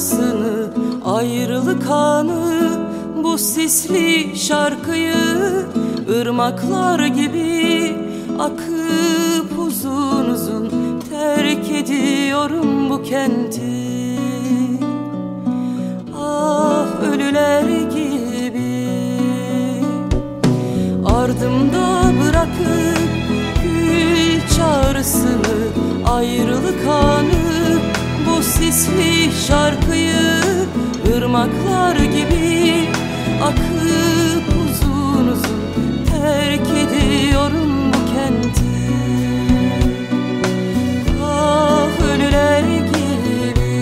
çağrısını Ayrılık anı bu sisli şarkıyı ırmaklar gibi akıp uzun uzun Terk ediyorum bu kenti. Ah ölüler gibi Ardımda bırakıp gül çağrısını Ayrılık anı bu sisli şarkıyı ırmaklar gibi akıp uzun uzun terk ediyorum bu kenti. Ah ölüler gibi.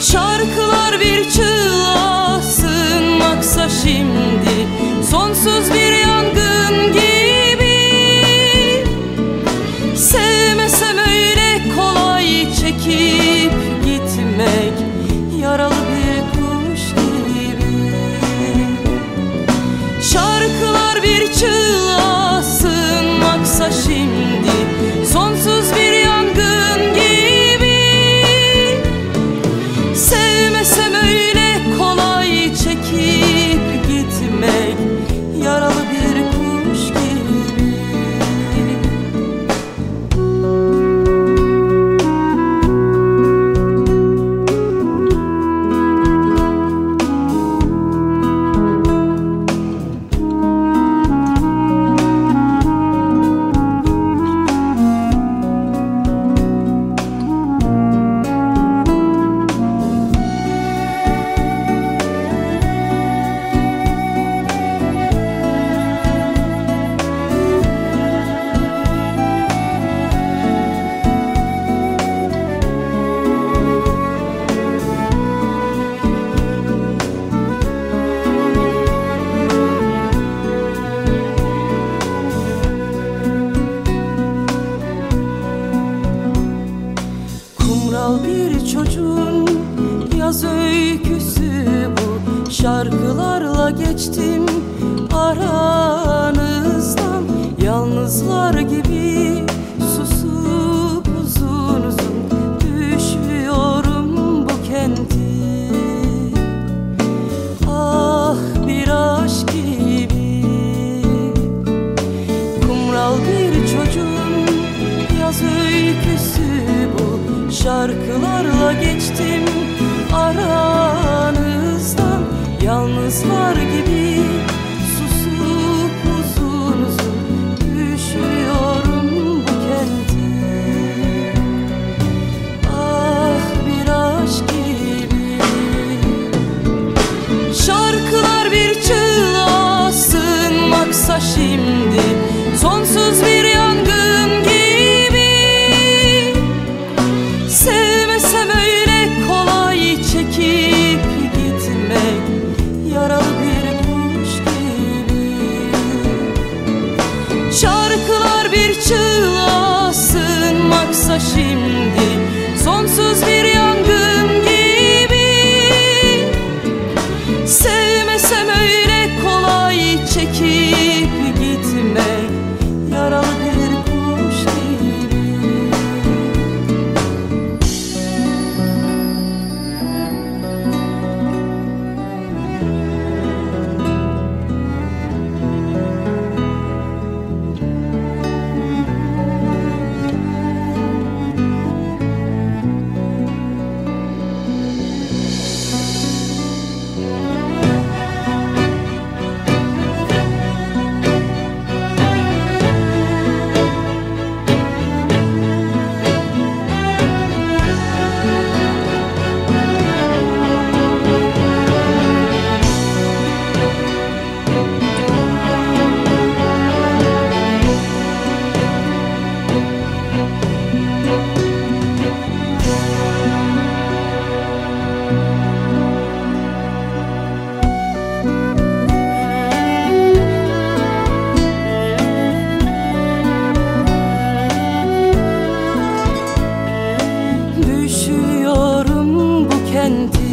Şarkılar bir çığlığa sığınmaksa şimdi Sonsuz bir Şarkılarla geçtim aranızdan. Yalnızlar gibi susup uzun uzun Düşlüyorum bu kenti. Ah bir aşk gibi. Kumral bir çocuğun yaz öyküsü bu. Şarkılarla geçtim sığınmaksa şimdi. Sonsuz bir yangın gibi. Sevmesem öyle kolay çekip gitmek. Yaralı bir kuş gibi. Şarkılar bir çığlığa sığınmaksa şimdi en ti.